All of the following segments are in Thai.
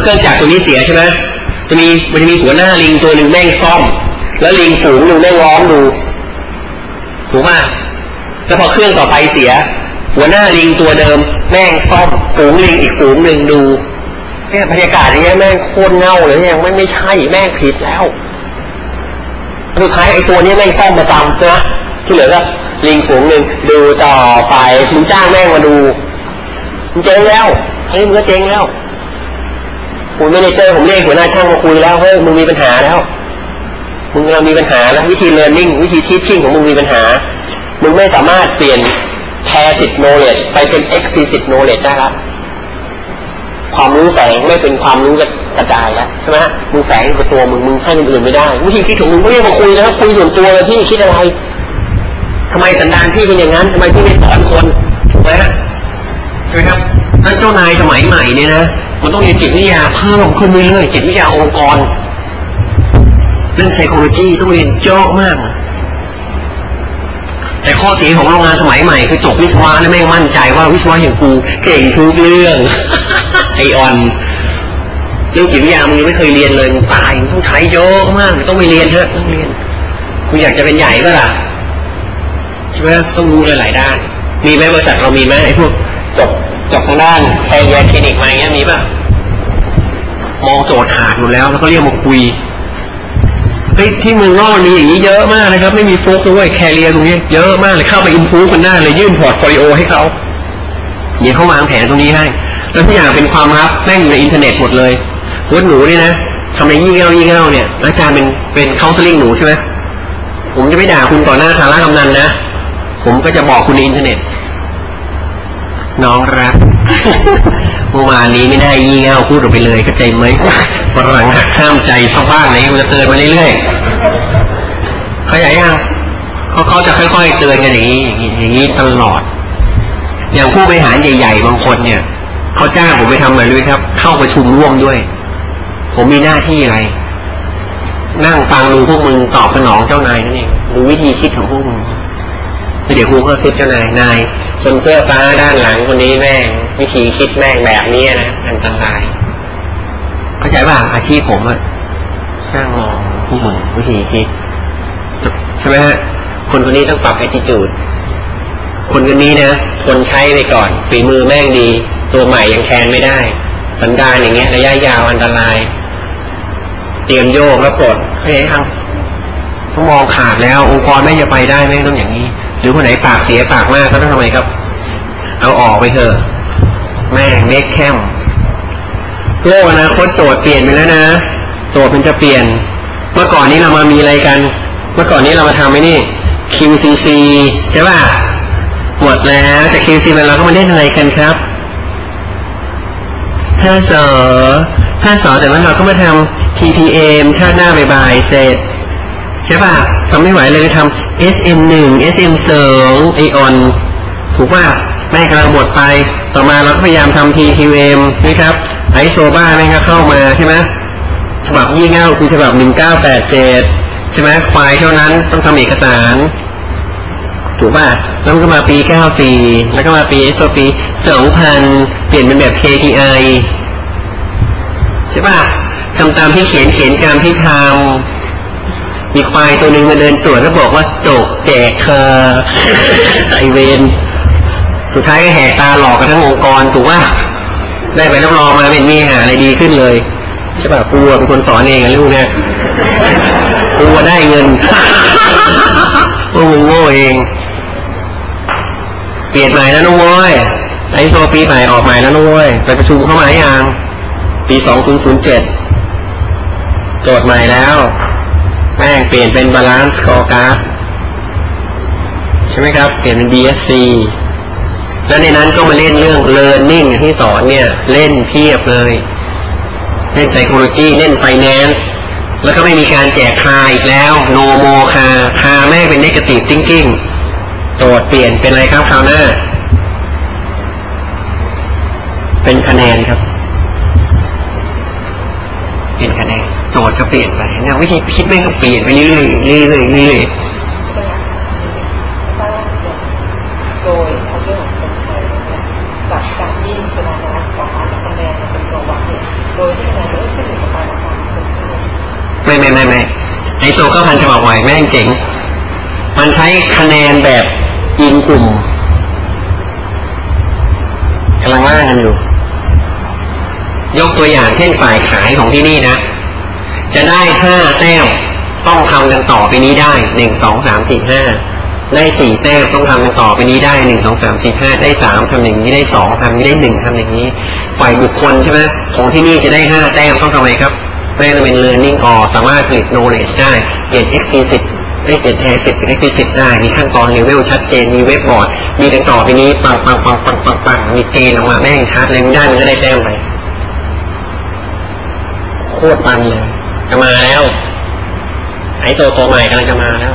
เครื่องจักรตัวนี้เสียใช่ไหมจะมีมันจะมีหัวหน้าลิงตัวหนึ่งแม่งซ่อม แล้วลิงฝูงหนึ่งแม่งล้อมดูถูกไหมแล้วพอเครื่องต่อไปเสีย หัวหน้าลิงตัวเดิม แม่งซ่อม ฝูงลิงอีกฝูงหนึ่งดูเนี่ยบรรยากาศอย่างเงี้ยแม่งโคตรเงาเลยยังไม่ไม่ใช่แม่งผิดแล้วสุดท้ายไอ้ตัวนี้แม่งซ่อมประจำนะที่เหลือก็ลิงฝูงหนึ่งดูต่อไปมึงจ้างแม่งมาดูมึงเจ๊งแล้วเฮ้ยมึงก็เจ๊งแล้ว คุณไม่ได้เจอผมเรียกหัวหน้าช่างมาคุยแล้วเฮ้ยมึงมีปัญหาแล้วมึงกำลังมีปัญหาแล้ววิธีเรียนรู้วิธีทีชิ่งของมึงมีปัญหา มึงไม่สามารถเปลี่ยน tacit knowledge ไปเป็น explicit knowledge ได้ล้วความรู้แฝงไม่เป็นความรู้กระจายแล้วใช่ไหมมึงแฝงกับตัวมึงมึงให้คนอื่นไม่ได้ วิธีคิดของมึงก็เรียกมาคุยนะครับคุยส่วนตัวเลยพี่คิดอะไรทำไมสันดานพี่เป็นอย่างนั้นทำไมพี่ไม่สอนคนถูกไหมใช่ไหมครับนั่นเจ้านายสมัยใหม่เนี่ยนะ มันต้องเรียนจิตวิทยาเพิ่มขึ้นเรื่อยๆจิตวิทยาองค์กร เรื่อง psychology ต้องเรียนเยอะมาก แต่ข้อเสียของโรงงานสมัยใหม่คือจบวิศวะแล้วไม่มั่นใจว่าวิศวะอย่างกูเก่งทุกเรื่องไอออนเรื่องจิตวิทยามึงยังไม่เคยเรียนเลยมึงตายมึงต้องใช้เยอะมากต้องไปเรียนเถอะต้องเรียนคุณอยากจะเป็นใหญ่ก็ล่ะใช่ไหมต้องรู้หลายๆด้าน มีไหมบริษัทเรามีไหมไอ้พวกจบ จบทางด้านแพทย์คลินิกมาอย่างเงี้ยมีป่ะมองโจทย์ขาดหมดแล้ว แล้วก็เรียกมาคุยเฮ้ยที่เมืองนอกมีอย่างนี้เยอะมากนะครับ ไม่มีโฟกัสด้วย career ตรงนี้เยอะมากเลยเข้าไป input กันได้เลยยื่น portfolio ให้เขาเดี๋ยวเขาวางแผนตรงนี้ให้ แล้วทุกอย่างเป็นความลับแม่งในอินเทอร์เน็ตหมดเลยสมมติหนูนี่นะทำอะไรยี่เง่ายี่เง่าเนี่ยอาจารย์เป็นเป็นเคาน์เซลิ่งหนูใช่ไหมผมจะไม่ด่าคุณต่อหน้าทาร่ากำนันนะ ผมก็จะบอกคุณในอินเทอร์เน็ต น้องรักเมื่อวานนี้ไม่ได้ยี่เง่าพูดออกไปเลยเข้าใจไหมวันหลังหักข้ามใจสักบ้างไหนมันจะเตือนมาเรื่อยๆเขาใหญ่ยังเขาเขาจะค่อยๆเตือนกันอย่างนี้อย่างนี้ตลอด อย่างผู้บริหารใหญ่ๆบางคนเนี่ยเขาจ้างผมไปทำอะไรด้วยครับ เข้าประชุมร่วมด้วย ผมมีหน้าที่อะไร นั่งฟังดูพวกมึงตอบสนองเจ้านายนั่นเองดูวิธีคิดของพวกมึงเดี๋ยวครูก็เซิปเจ้านายนาย ชนเสื้อฟ้าด้านหลังคนนี้แม่ง วิธีคิดแม่งแบบนี้นะอันตรายเข้าใจป่ะอาชีพผมอะนั่งมองผู้มึงวิธีคิดใช่ไหมฮะคนคนนี้ต้องปรับแอทิจูดคนคนนี้นะคนใช้ไปก่อน ฝีมือแม่งดี ตัวใหม่ยังแทนไม่ได้ สันดานอย่างเงี้ย ระยะยาวอันตราย เตรียมโยกแล้วกดเข้าใจยังต้องมองขาดแล้ว องค์กรไม่จะไปได้ไม่ต้องอย่างนี้ หรือคนไหนปากเสียปากมากก็ต้องทำไมครับ เอาออกไปเถอะ แม่งเล็กแคมโลกอนาคตโจทย์เปลี่ยนไปแล้วนะโจทย์มันจะเปลี่ยน เมื่อก่อนนี้เรามามีอะไรกัน เมื่อก่อนนี้เรามาทำไอ้นี่ QCC ใช่ป่ะหมดแล้วจาก QC มาเราก็มาเล่นอะไรกันครับห้าสอห้าสอแต่ว่าเราก็มาทำ TPM ชาติหน้าบายเสร็จ ช่ป่ะทำไม่ไหวเลยทำ SM1 SM2 ไอออนถูกป่ะแม่กำลังหมดไป ต่อมาเราก็พยายามทำ TQM นะครับไอโซบ้าแม่ก็เข้ามาใช่ไหมฉบับยี่เง่าคือฉบับ1987ใช่ไหมไฟล์เท่านั้นต้องทำเอกสาร ถูกป่ะแล้วก็มาปี94แล้วก็มาปี SO ปี2000เปลี่ยนเป็นแบบ KPI ใช่ป่ะทำตามที่เขียนเขียนตามที่ทำ มีควายตัวหนึ่งมาเดินตรวจแล้วบอกว่าจกแจกคาไอเวนสุดท้ายก็แหกตาหลอกกันทั้งองค์กรถูกว่า ได้ไปรับรองมาเป็นมีหาอะไรดีขึ้นเลยใช่ป่ะกูเป็นคนสอนเองลูกเนี่ยกูได้เงินกูโง่เอง เปลี่ยนใหม่แล้วเว้ย ISO ปีใหม่ออกใหม่แล้วเว้ยไปประชุมเข้ามาอย่างปีสองศูนย์ศูนย์เจ็ดโจทย์ใหม่แล้ว แม่งเปลี่ยนเป็น balanced scorecard ใช่ไหมครับ เปลี่ยนเป็น BSC แล้วในนั้นก็มาเล่นเรื่อง learning ที่สอนเนี่ย เล่นเพียบเลย เล่น psychology เล่น finance แล้วก็ไม่มีการแจกคาอีกแล้ว no more คาคาแม่เป็น negative thinking โจทย์เปลี่ยนเป็นอะไรครับคราวหน้า เป็นคะแนนครับ เปลี่ยนคะแนนโจทย์ก็เปลี่ยนไปแนววิธีคิดแม่งก็เปลี่ยนไปเรื่อยๆเรื่อยๆเรื่อยๆโดยเขาเรื่องของคนไทยจากการที่สนามรักษาคะแนนเป็นตัววัดโดยที่คะแนนเริ่ขึ้นอยู่กับการทำคนไม่ไม่ไม่ไม่ไอโซก็พันฉบับใหม่แม่งเจ๋งมันใช้คะแนนแบบอินกลุ่มกำลังล่ากันอยู่ ยกตัวอย่างเช่นฝ่ายขายของที่นี่นะ จะได้ห้าแต้มต้องทำกันต่อไปนี้ได้หนึ่งสองสามสี่ห้าได้สี่แต้มต้องทำกันต่อไปนี้ได้หนึ่งสองสามสี่ห้าได้สามทำอย่างนี้ได้สองทำนี้ได้หนึ่งทำอย่างนี้ ฝ่ายบุคคลใช่ไหมของที่นี่จะได้ห้าแต้มต้องทำไมครับไม่ว่าจะเป็น learning or สามารถผลิต knowledge ได้เปลี่ยน explicit ได้เปลี่ยน tacit เป็น explicit ได้มีขั้นตอนเลเวลชัดเจนมีเว็บบอร์ดมีกันต่อไปนี้ปังปังปังปังปังปังมีเกณฑ์ออกมาแม่งชัดเลยไม่ได้มันก็ได้แต้มไป คตรมันเลยจะมาแล้วไอโซตัวใหม่กำลังจะมาแล้ว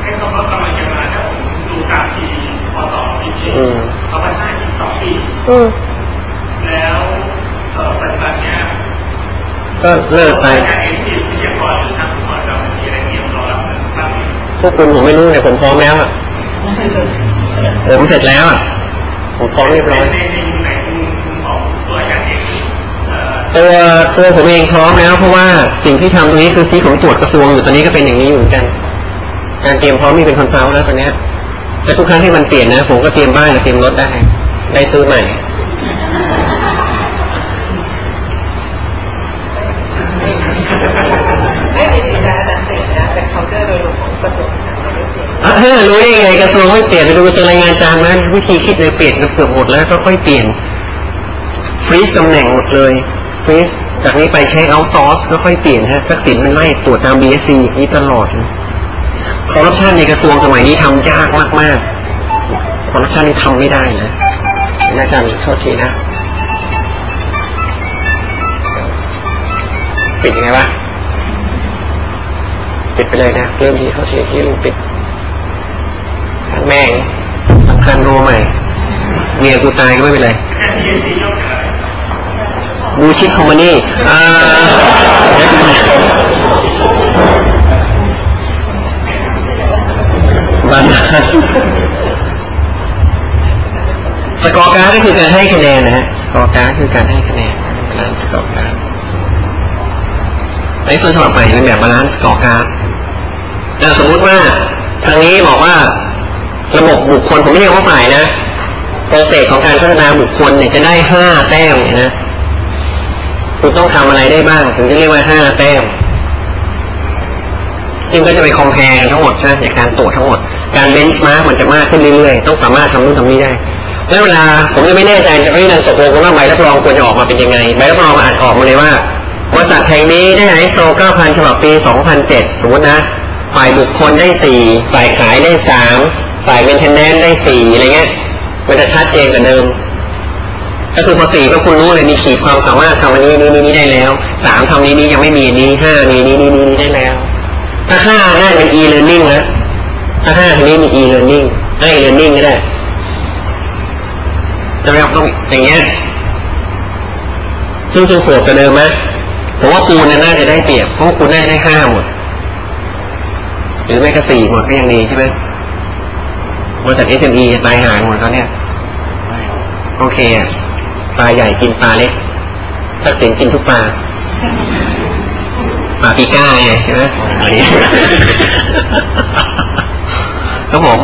ให้คำว่ากำลังจะมาถ้าผมดูตามปีพศปีนี้อืมเขาพันห้าสิบสองปีอืมแล้วเอ่อปัจจุบันเนี้ยก็เลิกไปการเองที่วิทยากรหรือทางคุณหมอเรามันมีอะไรเตรียมรอรับบ้างไหมพวกคุณผมไม่รู้แต่ผมพร้อมแล้วอะผมเสร็จแล้วอะผมพร้อมเรียบร้อย ตัวตัวผมเองพร้อมแล้วเพราะว่าสิ่งที่ทำตรงนี้คือซีของตรวจกระทรวงอยู่ตอนนี้ก็เป็นอย่างนี้อยู่เหมือนกัน การเตรียมพร้อมมีเป็นคอนซัลท์แล้วตอนเนี้ยแต่ทุกครั้งที่มันเปลี่ยนนะ ผมก็เตรียมบ้านกับเตรียมรถได้ ได้ซื้อใหม่ไม่ได้ติดนะอาจารย์เสร็จนะแต่เคาน์เตอร์โดยรวมของกระทรวงการคลังไม่ได้เปลี่ยนอะเฮ้ยรู้ได้ยังไงกระทรวงไม่เปลี่ยนไปดูกระทรวงแรงงานจานนะวิธีคิดเลยเปลี่ยนกันเกือบหมดแล้วก็ค่อยเปลี่ยนฟรีซตำแหน่งหมดเลย ฟรีซจากนี้ไปใช้เอาซอร์สก็ค่อยเปลี่ยนฮะทักษิณมันไล่ตรวจตาม BSC อย่างนี้ตลอดคอร์รัปชันในกระทรวงสมัยนี้ทำยากมากๆคอร์รัปชันนี่ทำไม่ได้นะอาจารย์โทษทีนะ ปิดยังไงวะปิดไปเลยนะ เริ่มทีเข้าทีที่ลุงปิดแม่งสำคัญรู้ใหม่เมียกูตายก็ไม่เป็นไร บูชิคคอมมานี่บันสกอร์การ์ดก็คือการให้คะแนนนะฮะ สกอร์การ์ดคือการให้คะแนนบาลานซ์สกอร์การ์ดในส่วนฉบับใหม่เป็นแบบบาลานซ์สกอร์การ์ดแต่สมมุติว่าทางนี้บอกว่าระบบบุคคลผมไม่เรียกว่าฝ่ายนะ process ของการพัฒนาบุคคลเนี่ยจะได้ห้าแต้มนะ คุณต้องทำอะไรได้บ้าง ถึงจะเรียกว่าห้าแต้ม ซึ่งก็จะไป compare กันทั้งหมดใช่ไหมในการตรวจทั้งหมด การ benchmark มันจะมากขึ้นเรื่อยๆ ต้องสามารถทำนู่นทำนี่ได้แล้วเวลาผมยังไม่แน่ใจจะไม่นันตกลงกันว่าใบรับรองควรจะออกมาเป็นยังไง ใบรับรองอาจออกมาเลยว่าบริษัทแห่งนี้ได้ไอโซ9000 ฉบับปี 2007 สมมตินะ ฝ่ายบุคคลได้ 4 ฝ่ายขายได้ 3 ฝ่ายเมนเทนแนนได้ 4 อะไรเงี้ย มันจะชัดเจนกว่าเดิม ก็คือพอสี่ก็คุณรู้เลยมีขีดความสามารถทำอันนี้นี้นี้ได้แล้วสามทำนี้นี้ยังไม่มีนี้ห้ามีนี้นี้นี้ได้แล้ว ถ้าห้าน่าเป็น e learning แล้วถ้าห้าทีนี้มี e learning ให้ learning ก็ได้จะไม่ต้องอย่างเงี้ยซึ่งซึ่งโสดกับเดิมไหมผมว่าปูนน่าจะได้เปรียบเพราะคุณน่าจะได้ห้าหมด หรือไม่ก็สี่หมดก็ยังดีใช่ไหมบริษัท SME จะตายหายหมดตอนเนี้ยโอเคอะ ปลาใหญ่กินปลาเล็กทักษิณกินทุกปลาปลาปีก้าไงใช่ไหมอะไรอย่างเงี้ยครับผม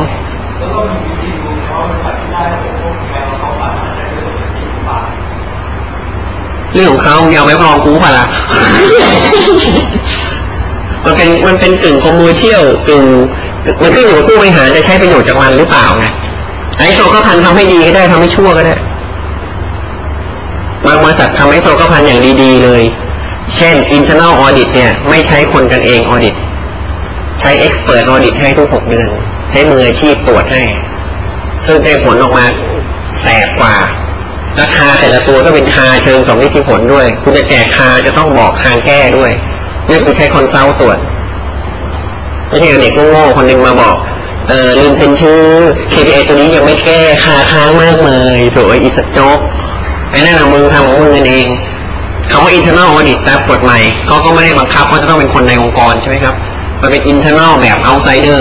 แล้วก็มีวิธีดูเขาบริษัทที่ได้พวกแมวเขาฝากมาใช้ด้วยตัวที่ฝากเรื่องของเขามึงเอาไว้รองกูป่ะล่ะมันเป็นมันเป็นกึ่งคอมเมอร์เชียลกึ่งมันขึ้นอยู่กับผู้บริหารจะใช้ประโยชน์จากมันหรือเปล่าไงไอโซก็พันทำให้ดีก็ได้ทำให้ชั่วก็ได้บางบริษัททำไอโซก็พันอย่างดีๆเลย เช่น internal audit เนี่ยไม่ใช้คนกันเอง audit ใช้ expert audit ให้ทุกหกเดือน ให้มืออาชีพตรวจให้ ซึ่งได้ผลออกมาแสบกว่าเพราะ CAR แต่ละตัวก็เป็น CAR เชิงสัมฤทธิผลด้วย คุณจะแจก CAR จะต้องบอกทางแก้ด้วยนี่คือใช้ consult ตรวจไม่ใช่เด็กโง่ๆคนหนึ่งมาบอก เออลืมเซ็นชื่อ KPI ตัวนี้ยังไม่แก้ CAR ค้างมากเลยโถอ้อีสักโจ๊ก ไอ้นั่นน่ะมึงทำของมึงกันเองคำว่า internal audit ตามกฎใหม่เขาก็ไม่ได้บังคับว่าจะต้องเป็นคนในองค์กรใช่ไหมครับ มันเป็น internal แบบ outsider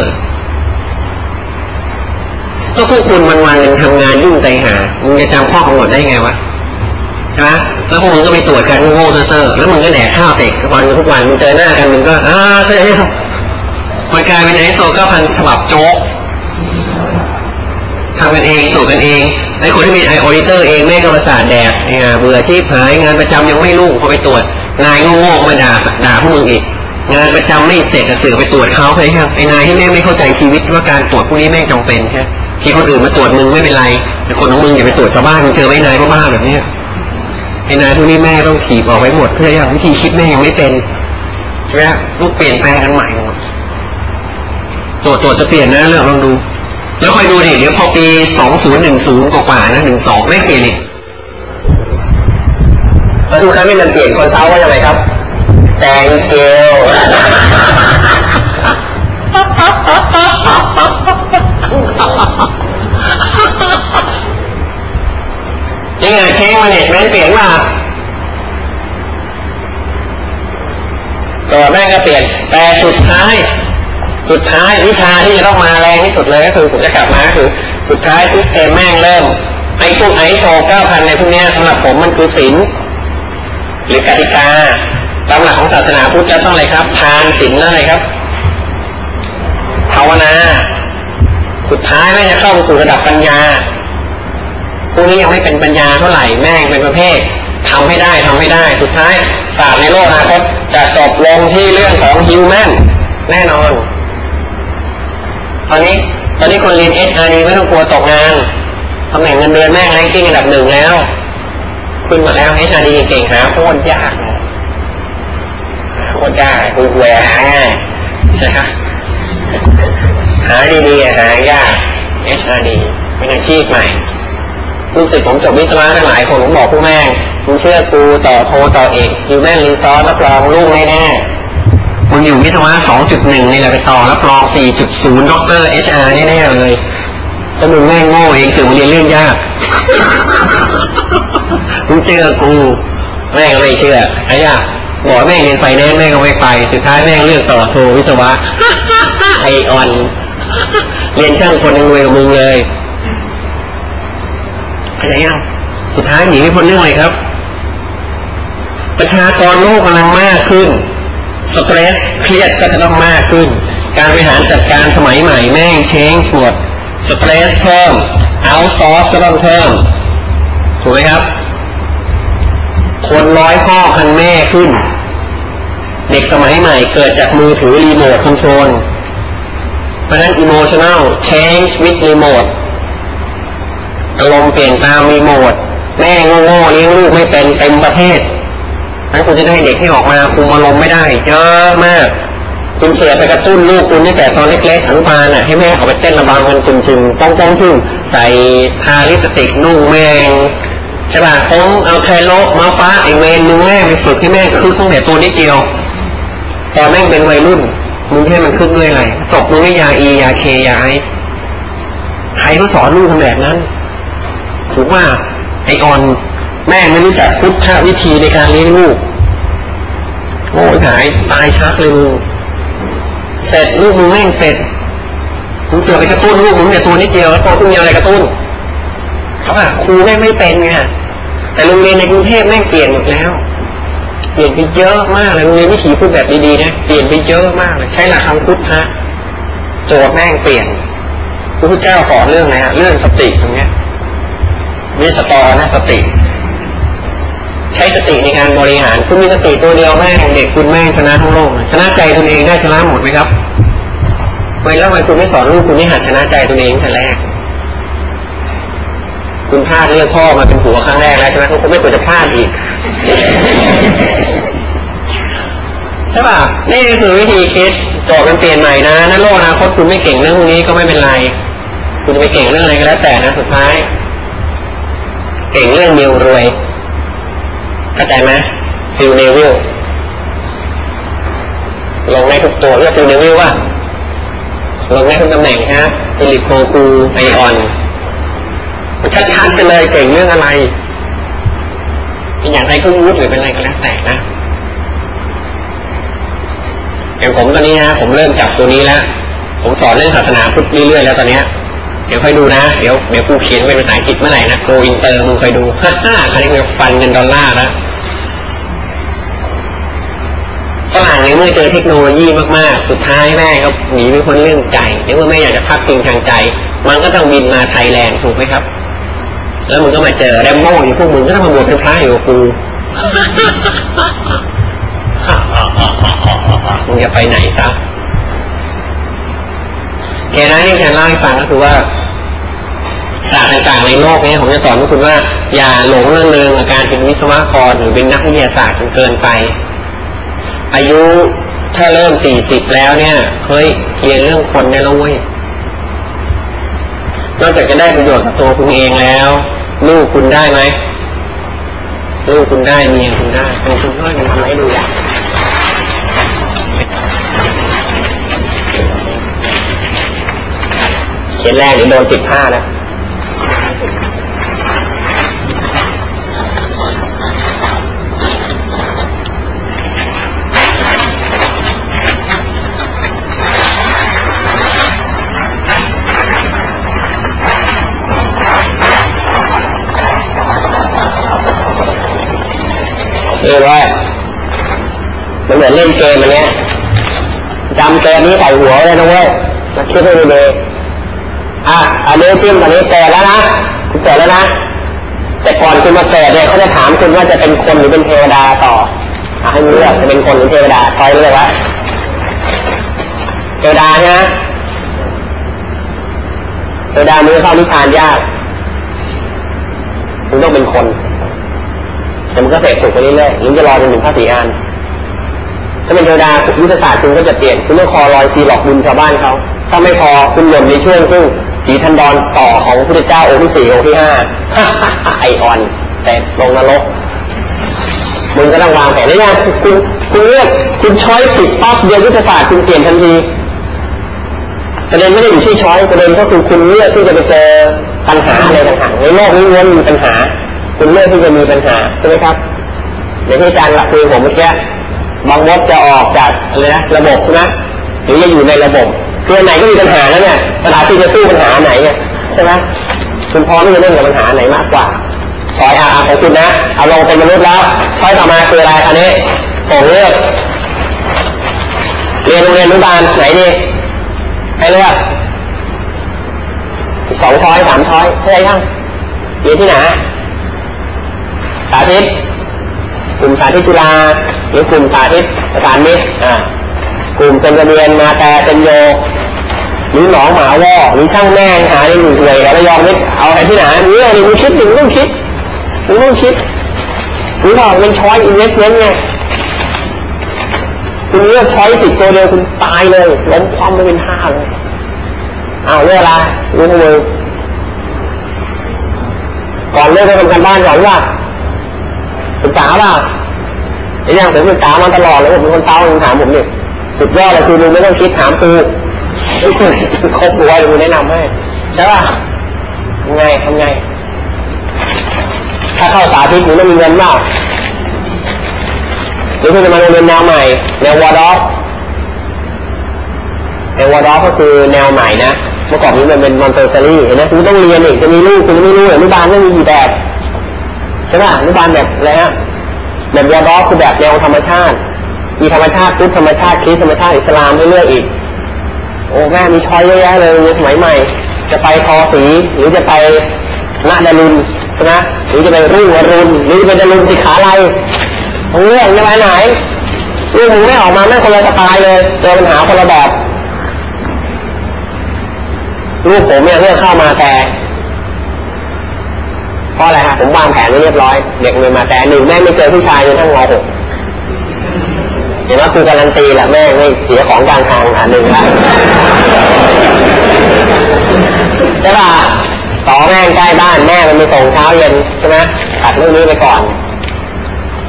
ก็พวกคุณวันวันๆหนึ่งทำงานยุ่งใจหา มึงจะจำข้อกำหนดได้ไงวะใช่ไหมแล้วพวกมึงก็ไปตรวจกันโง่เซ่อๆแล้วมึงก็แดกข้าวเตะวันทุกวันมึงเจอหน้ากันมึงก็อ่าใช่ไหมมันกลายเป็นไอโซก้าพันฉบับโจ๊ก ทำกันเองตรวจกันเองไอ้คนที่มีไอออดิเตอร์เองแม่ก็ประสาทแดกเนี่ยเบื่อที่หายงานประจำยังไม่รุ่งพอไปตรวจนายโง่ๆมาด่าด่าพวกมึงอีกงานประจำไม่เสร็จเสือไปตรวจเขาเลยครับไอ้นายที่แม่ไม่เข้าใจชีวิตว่าการตรวจพวกนี้แม่จำเป็นแค่ที่คนอื่นมาตรวจมึงไม่เป็นไรแต่คนของมึงอย่าไปตรวจชาวบ้านมึงเจอไม่นายบ้าๆแบบนี้ไอ้นายพวกนี้แม่ต้องถีบออกไว้หมดเพื่ออย่างวิธีคิดแม่ยังไม่เป็นใช่ไหมลูกเปลี่ยนแปลงกันใหม่หมดโจทย์โจทย์จะเปลี่ยนนะเรื่องลองดู แล้วค่อยดูดิเดี๋ยวพอปีสองศูนย์หนึ่งศูนย์กว่าๆนะหนึ่งสองไม่เปลี่ยนอีกแล้วทุกครั้งที่มันเปลี่ยนคนเช้าว่ายังไงครับ แตงเกลยังไงเช็คมาเนี่ยแม่เปลี่ยนมาตัวแม่ก็เปลี่ยน แต่สุดท้าย สุดท้ายวิชาที่จะต้องมาแรงที่สุดเลยก็คือผมจะกลับมาคือ สุดท้ายซิสเต็มแม่งเริ่มไอ้พวกไอโซเก้าพันในพวกนี้สำหรับผมมันคือศีลหรือกติกาตามหลักของศาสนาพุทธแล้วต้องอะไรครับ ทานศีลแล้วอะไรครับภาวนา สุดท้ายแม่จะเข้าสู่ระดับปัญญาพวกนี้ยังไม่เป็นปัญญาเท่าไหร่แม่งเป็นประเภททำให้ได้ทำให้ได้ สุดท้ายศาสตร์ในโลกอนาคตจะจบลงที่เรื่องของฮิวแมนแน่นอน ตอนนี้ตอนนี้คนเรียน HRD ไม่ต้องกลัวตกงานตำแหน่งเงินเดือนแม่ง ranking อันดับหนึ่งแล้วขึ้นมาแล้ว HRD เก่งหาโคตรยากหาโคตรยากคุยหวหาง่ายใช่ไหมหาดีๆหายาก HRD เป็นอาชีพใหม่ลูกศิษย์ผมจบวิศวะทั้งหลายคนผมบอกผู้แม่งมึงเชื่อกูต่อโทต่อเอก human resource รับรองรวยแน่ๆ มึงอยู่วิศวะ 2.1 นี่แหละไปต่อรับรอง 4.0ด็อกเตอร์ HR แน่ๆเลยถ้ามึงแม่งโง่เองถึงเรียนเรื่องยากมึงเชื่อกู แม่งก็ไม่เชื่อไอ้ยากบอกแม่งเรียนไฟแนนซ์แม่งก็ไม่ไป สุดท้ายแม่งเลือกต่อโทวิศวะ ไอออน เรียนช่างคนยังรวยกว่ามึงเลยเข้าใจยังสุดท้ายหนีไม่พ้นเรื่องอะไรครับ ประชากรโลกกำลังมากขึ้น stress เครียดก็จะต้องมากขึ้น การบริหารจัดการสมัยใหม่แม่งเช้งชวด stress เพิ่ม outsource ก็ต้องเพิ่มถูกไหมครับ คนร้อยพ่อพันแม่ขึ้น เด็กสมัยใหม่เกิดจากมือถือ remote control เพราะนั้น emotional change with remote อารมณ์เปลี่ยนตามรีโมท แม่โง่ๆเลี้ยงลูกไม่เป็นเต็มประเทศ นั้นคุณจะได้เด็กที่ออกมาคุมอารมณ์ไม่ได้เยอะมาก คุณเสียไปกระตุ้นลูกคุณตั้งแต่ตอนเล็กๆอนุบาลน่ะให้แม่ออกไปเต้นระบำกันจึงๆป้องๆซึ่งใส่ทาลิปสติกนุ่งแมงใช่ป่ะผมเอาไคโลมาฟ้าไอเวนมึงแม่ไปฝึกให้แม่คึกตั้งแต่ตัวนิดเดียว แตอนแม่งเป็นวัยรุ่นมึงให้มันคึกด้วยอะไรจบมึงไม่ยาอียาเคยาไอซ์ใครเขาสอนลูกทำแบบนั้น ถูกว่าไอออน แม่ไม่รู้จักพุทธวิธีในการเลี้ยงลูกโง่หายตายชักเลยมึงเสร็จลูกมึงแม่งเสร็จมึงเสือไปกระตุ้นลูกมึงเนี่ยตัวนิดเดียวแล้วโตขึ้นมีอะไรกระตุ้นเขาว่าครูแม่ไม่เป็นไงแต่โรงเรียนในกรุงเทพแม่งเปลี่ยนหมดแล้ว เปลี่ยนไปเยอะมากเลยโรงเรียนวิถีพูดแบบดีๆนะเปลี่ยนไปเยอะมากเลยใช้หลักคำพุทธะโจทย์แม่งเปลี่ยนพระพุทธเจ้าสอนเรื่องอะไรฮะเรื่องสติตรงเนี้ยวิสตอนะสติ ใช้สติในการบริหาร คุณมีสติตัวเดียวแม่งเด็กคุณแม่งชนะทั้งโลก ชนะใจตนเองได้ชนะหมดไหมครับทำไมแล้วทำไมคุณไม่สอนลูกคุณไม่หัดชนะใจตัวเองแต่แรก คุณพลาดเรื่องพ่อมาเป็นผัวครั้งแรกแล้วใช่ไหมคุณไม่ควรจะพลาดอีกใช่ป่ะนี่คือวิธีคิดโจทย์มันเปลี่ยนใหม่นะนั่นโลกอนาคตคุณไม่เก่งเรื่องพวกนี้ก็ไม่เป็นไร คุณจะไปเก่งเรื่องอะไรก็แล้วแต่นะสุดท้าย เก่งเรื่องมิวรวย เข้าใจไหมฟิลเนวิลลงในทุกตัวเรียกฟิลเนวิลว่าลงในทุกตำแหน่งครับฟิลิปโคคูไอออนชัดๆไปเลยเก่งเรื่องอะไร เป็นอย่างไรก็วุฒิหรือเป็นอะไรก็แล้วแต่นะอย่างผมตอนนี้นะผมเริ่มจับตัวนี้แล้วผมสอนเรื่องศาสนาพุทธเรื่อยๆแล้วตอนนี้เดี๋ยวค่อยดูนะเดี๋ยวเดี๋ยวกูเขียนเป็นภาษาอังกฤษเมื่อไหร่นะโกอินเตอร์มึงค่อยดูฮ่าฮ่าคันนี้มันฟันเงินดอลลาร์นะ ฝรั่งเมื่อเจอเทคโนโลยีมากๆ สุดท้ายแม่ก็หนีไปพ้นเรื่องใจในเมื่อแม่อยากจะพักพิงทางใจ มันก็ต้องบินมาไทยแลนด์ถูกไหมครับ แล้วมึงก็มาเจอแรมโบ้อยู่พวกมึงก็ต้องมาบวชเป็นพระอยู่กับกูมึงจะไปไหนซะแค่นั้นที่อาจารย์เล่าให้ฟังก็คือว่าศาสตร์ต่างๆในโลกนี้ผมจะสอนพวกคุณว่า อย่าหลงเรื่องเริงกับการเป็นวิศวกรหรือเป็นนักวิทยาศาสตร์จนเกินไป อายุถ้าเริ่มสี่สิบแล้วเนี่ยเฮ้ยเรียนเรื่องคนได้แล้วเว้ยนอกจากจะได้ประโยชน์กับตัวคุณเองแล้ว ลูกคุณได้ไหมลูกคุณได้เมียคุณได้คุณคุณก็จะทำให้ดูอย่างเขียนแรกนี่โดนสิบห้านะ เออว่ามันเหมือนเล่นเกมอันเนี้ยจำเกมนี้ใส่หัวเลยนะเว้ยมาคิดให้ดีๆอะอันนี้จิ้มอันนี้เกิดแล้วนะคุณเกิดแล้วนะแต่ก่อนคุณมาเกิดเนี่ยเขาจะถามคุณว่าจะเป็นคนหรือเป็นเทวดาต่ออะให้เลือกจะเป็นคนหรือเทวดาช้อยเลือกว่าเทวดาใช่ไหมเทวดามือเข้านิพพานยากคุณต้องเป็นคน แต่มันก็เสพสุขไปเรื่อยๆยิ่งจะรอจนถึงพระศรีอานถ้าเป็นเทวดายุทธศาสตร์คุณก็จะเปลี่ยนคุณต้องคอลอยซีหลอกบุญชาวบ้านเขาถ้าไม่พอคุณหล่นในช่วงซึ่งสีทันดอนต่อของพระพุทธเจ้าองค์ที่สี่องค์ที่ห้าไอออน แต่ลงนรกมึงก็ต้องวางแผนแล้วยังคุณคุณเลือกคุณช้อยผิดปั๊บเดียวยุทธศาสตร์คุณเปลี่ยนทันทีประเด็นไม่ได้อยู่ที่ช้อยประเด็นก็คือคุณเลือกที่จะไปเจอปัญหาอะไรต่างๆในโลกนี้วนมีปัญหา คุณเลือกที่จะมีปัญหาใช่ไหมครับอย่างที่อาจารย์ลักคุยผมเมื่อกี้บางมดจะออกจากอะไรนะระบบใช่ไหมหรือจะอยู่ในระบบคือไหนก็มีปัญหาแล้วเนี่ยสถานที่จะสู้ปัญหาไหนเนี่ยใช่ไหมคุณพร้อมที่จะเล่นกับปัญหาไหนมากกว่าช้อยอาร์ของคุณนะเอาลงเป็นมนุษย์แล้วช้อยต่อมาคืออะไรคันนี้ส่งเลือกเรียนโรงเรียนอนุบาลไหนดีให้เลือกสองช้อยสามช้อยใช่ไหมครับเรียนที่ไหน สาธิต กลุ่มสาธิตจุฬาหรือกลุ่มสาธิตประสานมิตรอ่ากลุ่มเซนเรียนมาแต่เซนโยหรือหนองหมาวอหรือช่างแม่งหาในหนุ่วยแล้วระยองนิดเอาไอ้ที่ไหนเนี่ยนี่มึงคิดมึงต้องคิดมึงต้องคิดหรือว่าเป็นช้อยอินเวสเมนต์ไงคุณเลือกช้อยติดตัวเดียวคุณตายเลยล้มความไม่เป็นห้าเลยอ้าวเรื่องอะไรรู้ไหมก่อนเลิกไปทำการบ้านก่อนว่า ศึกษาเปล่าไอ้ยังผมศึกษามาตลอดเลยผมเป็นคนเศร้าคุณถามผมเนี่ยสุดยอดเลยคือมึงไม่ต้องคิดถามกูครบหัวกูแนะนำให้ใช่ป่ะทำไงทำไง ถ้าเข้าสาธิตมึงไม่มีเงินเปล่าหรือคุณจะมาเรียนแนวใหม่แนว Waldorf แนว Waldorf ก็คือแนวใหม่นะเมื่อก่อนนี้มันเป็น Montessori เห็นไหมคุณต้องเรียนอีกจะมีลูกคุณไม่รู้อนุบาลแม่งมีกี่แบบ ใช่ไหมอนุบาลแบบอะไรฮะแบบยาดอคือแบบแนวธรรมชาติ มีธรรมชาติพุทธธรรมชาติคริสธรรมชาติอิสลามให้เลือกอีก โอ้แม่งมี choice เยอะแยะเลยในสมัยใหม่ จะไปทอสีหรือจะไปนาดารุนใช่ไหมหรือจะไปรุ่งวรุณหรือจะไปดารุนสิขาลัยต้องเลือกจะไปไหนลูกมึงไม่ออกมาแม่คนละสไตล์เลยเจอปัญหาคนละแบบลูกผมเนี่ยเลือกเข้ามาแต่ เพราะอะไรฮะผมวางแผนไว้เรียบร้อย เด็กเลยมาแต่หนึ่งแม่ไม่เจอผู้ชายจนทั้งมหกเห็นว่าคือการันตีแหละแม่ไม่เสียของกลางทางอะหนึ่งละใช่ป่ะต่อแม่ใกล้บ้านแม่มันไปส่งเช้าเย็นใช่ไหมตัดเรื่องนี้ไปก่อน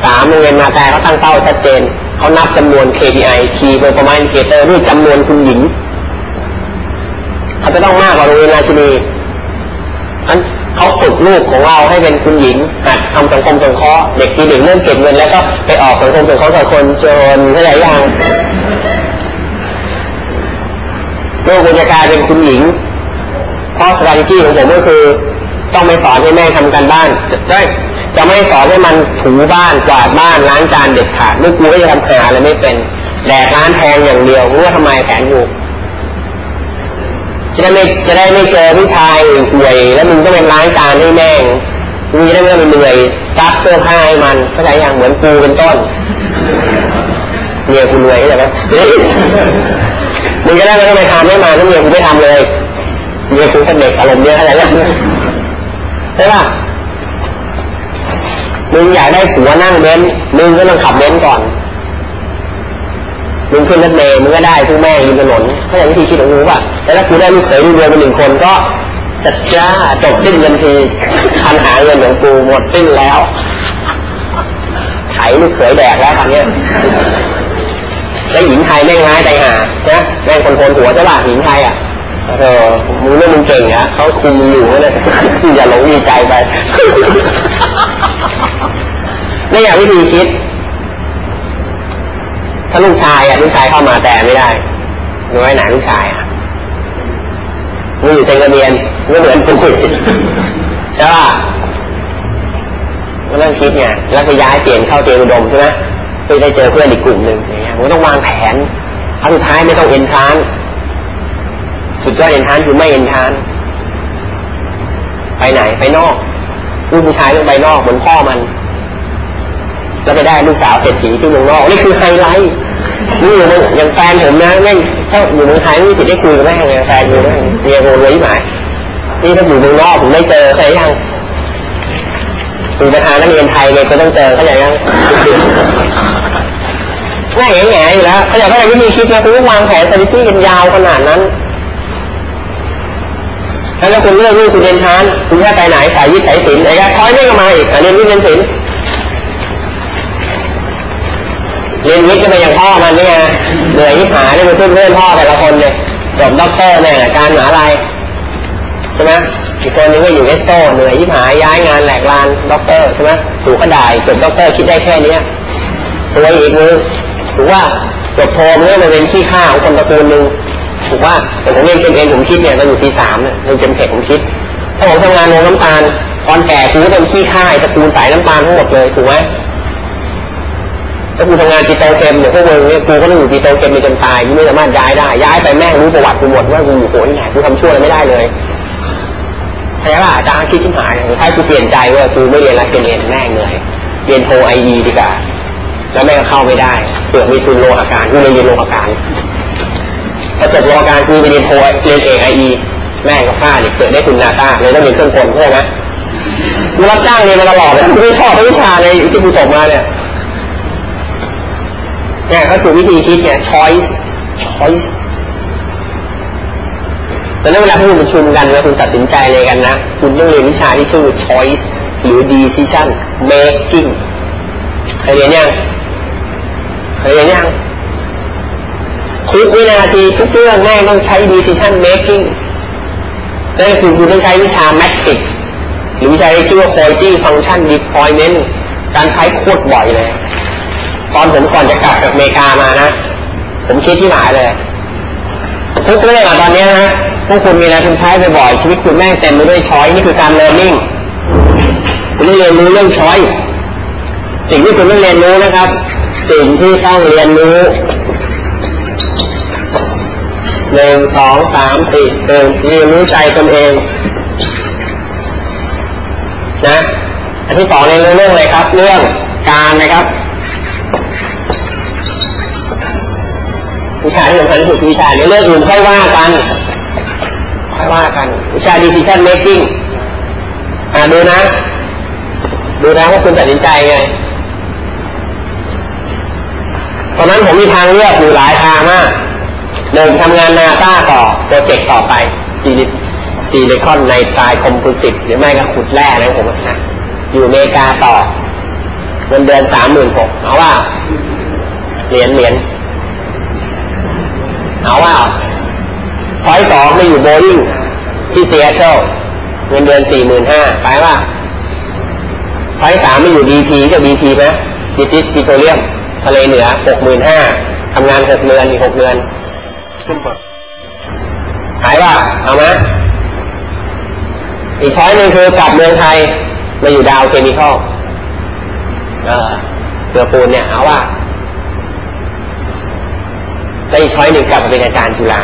สามโรงเรียนมาแต่เขาตั้งเป้าชัดเจนเขานับจำนวน KPI Key Performance Indicator ด้วยจำนวนคุณหญิง เขาจะต้องมากกว่าโรงเรียนราชินีนั้น เขาฝึกลูกของเราให้เป็นคุณหญิงหัดทำสังคมสงเคราะห์เด็กทีหนึ่งเริ่มเก็บเงินแล้วก็ไปออกสังคมสงเคราะห์กับคนจนเข้าใจยังลูกจะกลายเป็นคุณหญิงเพราะสตาร์จี้ของผมก็คือ ต้องไม่สอนให้แม่ทำการบ้านจะจะไม่สอนให้มันถูบ้านกวาดบ้านล้างจานเด็ดขาดลูกกูก็จะทำหาอะไรไม่เป็นแดกร้านทองอย่างเดียวรู้ว่าทำไมแผนกู จะได้ไม่จะได้ไม่เจอผู้ชายห่วยแล้วมึงต้องเป็นล้างจานให้แม่งมึงจะได้ไม่ต้องเหนื่อยซักเสื้อผ้าให้มันเข้าใจอย่างเหมือนกูเป็นต้นเมียกูรวยใช่ไหมมึงจะได้ไม่ต้องไปทำให้มันแล้วเมียกูไม่ทำเลยเมียกูเป็นเด็กอารมณ์เยอะอะไรเงี้ยใช่ป่ะมึงอยากได้ผัวนั่งเบนมึงก็ต้องขับเบนก่อน มึงขึ้นรถเมล์มึงก็ได้ทุกแม่ริมถนนถ้าอย่างวิธีคิดของกูป่ะแต่ถ้ากูได้ลูกเขยลูกเดียวเป็นหนึ่งคนก็จัดจ้าจบสิ้นกันทีคันหาเงินของกูหมดสิ้นแล้วไถลูกเขยแดกแล้วตอนนี้ยแล้วหญิงไทยแม่งร้ายใจหานะแม่งคนโคนหัวใช่ป่ะหญิงไทยอะเออมึงเรื่องมึงเก่งนะเขาคุมอยู่เลยอย่าหลงดีใจไปไม่อยากวิธีคิด ถ้าลูกชายอะลูกชายเข้ามาแต่ไม่ได้ดูไว้ไหนลูกชายอะมึงอยู่เซงกระเบียนไม่เหมือนกูใช่ป่ะก็ต้องคิดไงแล้วก็ย้ายเปลี่ยนเข้าเตรียมอุดมใช่ไหมเพื่อได้เจอเพื่อนอีกกลุ่มหนึ่งอย่างเงี้ยมึงต้องวางแผนเอาสุดท้ายไม่ต้องเอ็นทานสุดยอดเอ็นทานคือไม่เอ็นทานไปไหนไปนอกลูกผู้ชายต้องไปนอกเหมือนพ่อมัน แล้วไปได้ลูกสาวเศรษฐีที่เมืองนอกนี่คือไฮไลท์นี่อยู่อย่างแฟนผมนะแม่งถ้าอยู่เมืองไทยไม่มีสิทธิ์ได้คุยกับแม่เลยแฟนอยู่นะเมียโรวยหมายนี่ถ้าอยู่เมืองนอกผมไม่เจอเคยยังคือประธานนักเรียนไทยเนี่ยก็ต้องเจอเขาอย่างยังง่ายง่อยู่แล้วเขาอยากให้วิธีคิดนะคุณวางแผนสถิติกันยาวขนาดนั้นแล้วคุณเลือกลูกคุณเรียนทานคุณแค่ไปไหนสายวิทย์สายศิลป์ไอ้ยาช้อยไม่ก็มาอีกเรียนวิทย์เรียนศิลป์ เรียนวิทย์ก็ไปอย่างพ่อมันนี่ไงเหนื่อยยิ่หาเนี่ยมันเพื่อนเพื่อนพ่อแต่ละคนเนี่ยจบด็อกเตอร์เนี่ยการหาอะไรใช่ไหมอีกคนนึงก็อยู่เอสโซเหนื่อยยิ่หายย้ายงานแหลกลานด็อกเตอร์ใช่ไหมถูกขดายจบด็อกเตอร์คิดได้แค่เนี้ยสวยอีกนึงถูกว่าจบโทเมื่อมันเป็นขี้ข้าของคนตระกูลหนึ่งถูกว่าแต่ผมเรียนเอ็นผมคิดเนี่ยตอนอยู่ปีสามเนี่ยเรียนเอ็มผมคิด ถ้าผมทำงานโรงน้ำตาลตอนแก่กูก็เป็นขี้ข้าตระกูลสายน้ำตาลทั้งหมดเลยถูกไหม ถ้ากูทำงาน petrochem เนี่ยพวกมึงเนี่ยกูก็ต้องอยู่ petrochem ไปจนตายกูไม่สามารถย้ายได้ ย้ายไปแม่งรู้ประวัติกูหมดว่ากูอยู่โหที่ไหนกูทำชั่วอะไรไม่ได้เลยใช่ป่ะอาจารย์คิดชิบหายถ้ากูเปลี่ยนใจว่ากูไม่เรียนรักเรียนแม่งเหนื่อยเรียนโท IE ดีกว่าแล้วแม่งเข้าไม่ได้เสือกมีทุนโลหะการกูเลยเรียนโลหะการพอจบโลหะการกูไปเรียนโทเรียนเอก IE แม่งก็พลาดอีกเสือกได้ทุนนาซาเลยต้องเรียนเครื่องกลใช่ไหมกูรับจ้างเรียนมาตลอดเลยกูไม่ชอบวิชาในที่กูจบมาเนี่ย เนี่ยก็คือวิธีคิดเนี่ย choice choice แต่ในเวลาที่คุณประชุมกันเวลาคุณตัดสินใจเลยกันนะ คุณต้องเรียนวิชาที่ชื่อ choice หรือ decision making เคยเรียนยังเคยเรียนยังทุกวินาทีทุกเรื่องแม่ต้องใช้ decision making นั่นคือคุณต้องใช้วิชา matrix หรือวิชาที่ชื่อว่า quality function deployment การใช้โคตรบ่อยเลย ตอนผมก่อนจะกลับจากอเมริกามานะ ผมคิดที่หมายเลย ทุกเรื่องอะตอนนี้นะพวกคุณมีอะไรคุณใช้ไปบ่อยชีวิตคุณแม่งเต็มไปด้วยช้อยนี่คือการเรียนรู้คุณเรียนรู้เรื่องช้อยสิ่งที่คุณต้องเรียนรู้นะครับ สิ่งที่ต้องเรียนรู้หนึ่งสองสามสี่หนึ่งเรียนรู้ใจตนเอง นะ อันที่สองเรียนรู้เรื่องอะไรครับ เรื่องการนะครับ วิชาที่สำคัญที่สุดวิชาในเรื่องอื่นค่อยว่ากันค่อยว่ากัน วิชา decision making อ่าดูนะ ดูนะว่าคุณตัดสินใจไงตอนนั้นผมมีทางเลือกอยู่หลายทางมากหนึ่งทำงานนาซาต่อโปรเจกต์ต่อไปซิลิ silicon nitride composite หรือไม่ก็ขุดแร่นะผมนะอยู่อเมริกาต่อ เงินเดือนสามหมื่นหกเอาว่าเหรียญเหรียญเอาว่าพอยสองไปอยู่โบลิ่งที่เซียเทลเงินเดือนสี่หมื่นห้าไปว่าพอยสามไปอยู่ BP ก็ BP ไหม British Petroleum ทะเลเหนือหกหมื่นห้าทำงานหกเดือนอีกหกเดือนขึ้นหมดหายว่าเอาไหมอีก choice หนึ่งคือกลับเมืองไทยมาอยู่ Dow Chemical เออเครือปูนเนี่ยเอาว่าแล้ว choice หนึ่งกลับมาเป็นอาจารย์จุฬา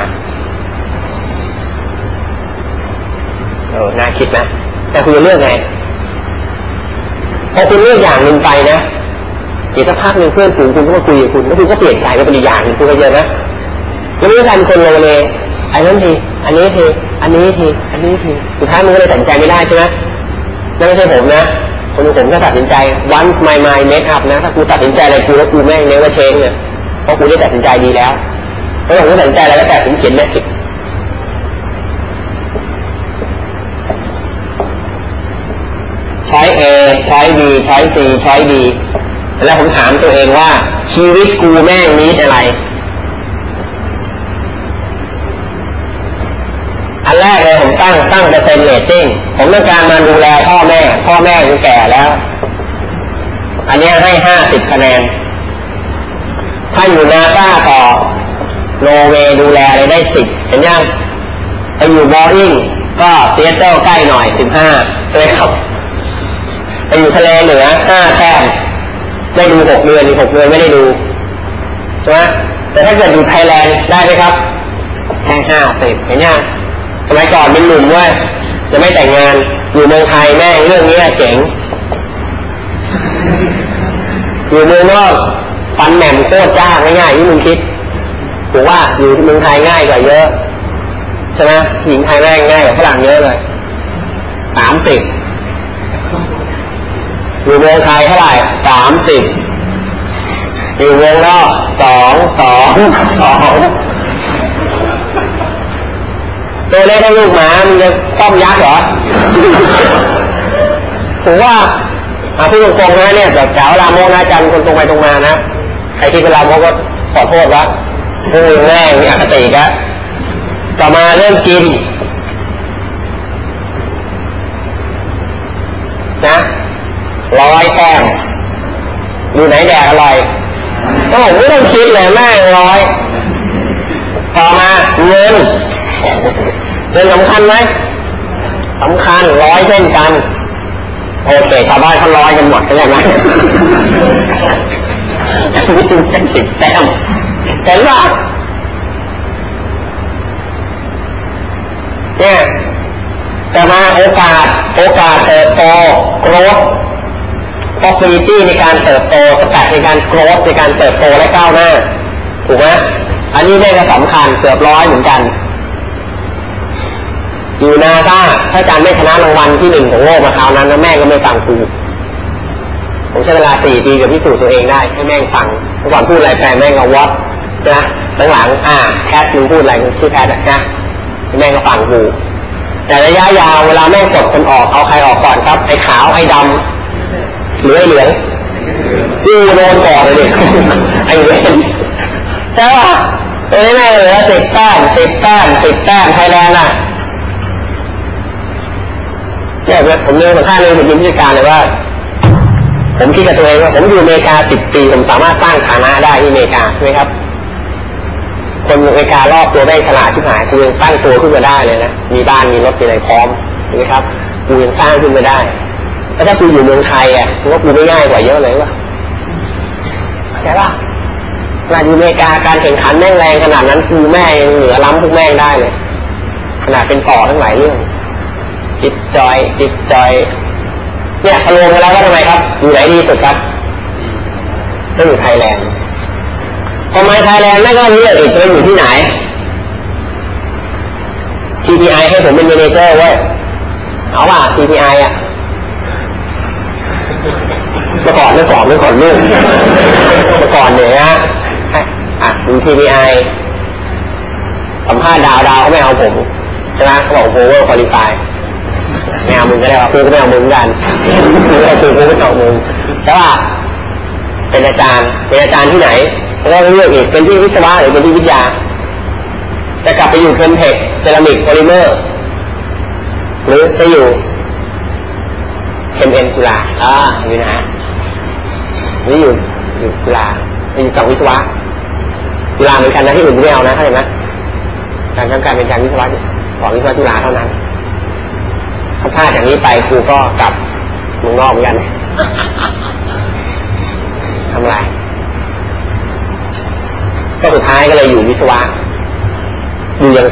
เออน่าคิดนะแต่คุณจะเลือกไงพอคุณเลือกอย่างหนึ่งไปนะอีกสักพักหนึ่งเพื่อนฝูงคุณก็มาคุยกับคุณแล้วคุณก็เปลี่ยนใจไปเป็นอีกอย่างหนึ่งคุณก็เจอไหมแล้วไม่ใช่คนโลเลอันนั้นทีอันนี้ทีอันนี้ทีอันนี้ทีสุดท้ายมึงก็เลยตัดใจไม่ได้ใช่ไหมนั่นไม่ใช่ผมนะ คนผมก็ตัดสินใจ once my mind made up นะถ้ากูตัดสินใจอะไรกูแล้วกูแม่งเนื้อเชงเนี่ยเพราะกูได้ตัดสินใจดีแล้วเพราะผมตัดสินใจอะไรแล้วแต่ผมเขียนแมทริกซ์ใช้อย A ช้อย B ช้อย C ช้ D แล้วผมถามตัวเองว่าชีวิตกูแม่ง need อะไร อันแรกเลยผมตั้งตั้งเปอร์เซ็นต์เรตติ้งผมต้องการมาดูแลพ่อแม่ พ่อแม่กูแก่แล้ว อันนี้ให้ห้าสิบคะแนน ถ้าอยู่นาซาต่อโนเวดูแลเลยได้สิบเห็นยังไปอยู่บอริงก็เซียเตอร์ใกล้หน่อยสิบห้าใช่ไหมครับไปอยู่ทะเลเหนือห้าแต้มได้ดูหกเดือนหกเดือนไม่ได้ดูใช่ไหมแต่ถ้าเกิดอยู่ไทยแลนด์ได้ไหมครับแค่ห้าสิบเห็นยัง สมัยก่อนเป็นหนุ่มว่าจะไม่แต่งงานอยู่เมืองไทยแม่งเรื่องนี้เจ๋งอยู่เมืองนอกฟันแหม่มโคตรจ้าง่ายๆที่มึงคิดถูกว่าอยู่เมืองไทยง่ายกว่าเยอะใช่ไหมหญิงไทยแม่งง่ายกว่าฝรั่งเยอะเลยสามสิบอยู่เมืองไทยเท่าไหร่สามสิบอยู่เมืองนอกสองสองสอง ตัวเล็กให้ลูกหมามันจะต้อมยักษ์เหรอผมว่าอาพูดตรงๆนะเนี่ยแบบแถวลามกนะจันคนตรงไปตรงมานะใครที่เป็นลามกก็ขอโทษวะพูดแม่งมีอคติกะต่อมาเรื่องกิน นะร้อยแต้มอยู่ไหนแดกอร่อยก็ผมไม่ต้องคิดเลยแม่งร้อย ต่อมาเงิน เงินสำคัญไหมสำคัญร้อยเช่นกัน โอเค ชาวบ้านเขาร้อยกันหมดเข้าใจไหมสิบแต้มเห็นปะเนี่ยแต่มาโอกาส โอกาสเติบโตโกรธ opportunity ในการเติบโตสกัดในการโกรธในการเติบโตและก้าวหน้า ถูกไหมอันนี้แม่ก็สำคัญเกือบร้อยเหมือนกัน อยู่นาซาถ้าอาจารย์ไม่ชนะรางวัลที่หนึ่งของโลกมาคราวนั้นนะแม่ก็ไม่ฟังครูผมใช้เวลาสี่ปีกับพิสูจน์ตัวเองได้ให้แม่งฟังเมื่อก่อนพูดอะไรแปลแม่งเอาวัดนะหลังๆอ่าแพทมึงพูดอะไรชื่อแพทนะแม่งก็ฟังครูแต่ระยะยาวเวลาแม่งกดคนออกเอาใครออกก่อนครับไอ้ขาวไอ้ดำหรือไอ้เหลืองกูโดนก่อนเลยดิไอ้เวนใช่ป่ะตรงนี้แม่เหลือสิบแต้มสิบแต้มสิบแต้มไทยแลนด์อะ เนี่ยผมเรียนสัมภาเรื่องผมยินผู้จัดการเลยว่า ผมคิดกับตัวเองว่าผมอยู่อเมริกาสิบปี ผมสามารถสร้างฐานะได้ที่อเมริกาใช่ไหมครับ คนอเมริการอบตัวได้ฉลาดชิบหายกูยังตั้งตัวขึ้นมาได้เลยนะมีบ้านมีรถมีอะไรพร้อมใช่ไหมครับกูยังสร้างขึ้นมาได้แล้วถ้ากูอยู่เมืองไทยอะกูว่ากูไม่ง่ายกว่าเยอะเลยวะเข้าใจป่ะขนาดอยู่อเมริกาการแข่งขันแม่งแรงขนาดนั้นกูแม่งยังเหนือล้ำพวกแม่งได้เลยขนาดเป็นต่อทั้งหลายเรื่อง จิตจอย จิตจอย เนี่ยรวมกันแล้วก็ทำไมครับ อยู่ไหนดีสุดครับก็อยู่ไทยแลนด์พอมาไทยแลนด์แม่งก็เลือกอีกจะไปอยู่ที่ไหน TPI ให้ผมเป็น manager เว้ยเอาป่ะ TPI อะเมื่อก่อนเมื่อก่อนเมื่อก่อนลูกเมื่อก่อนเนี่ยนะอะดู TPI สัมภาษณ์ Dow Dow เขาไม่เอาผมใช่ไหมเขาบอก overqualified ไม่เอามึงก็ได้ว่ากูก็ไม่เอามึงกันกูก็กูกูไม่เอามึงแต่ว่าเป็นอาจารย์เป็นอาจารย์ที่ไหนแล้วก็เลือกอีกเป็นที่วิศวะหรือเป็นที่วิทยาจะกลับไปอยู่ Chem Tech เซรามิกโพลิเมอร์ หรือจะอยู่ Chem Eng จุฬาอ่าอยู่นะหรืออยู่อยู่จุฬาอยู่ฝั่งวิศวะจุฬาเหมือนกันนะที่อื่นไม่เอานะเข้าใจไหมการทำการเป็นการวิศวะสอนวิศวะจุฬาเท่านั้น ถ้าพลาดอย่างนี้ไปครูก็กลับมึงนอกกันทำไรก็สุดท้ายท้ายก็เลยอยู่วิศวะอยู่อย่าง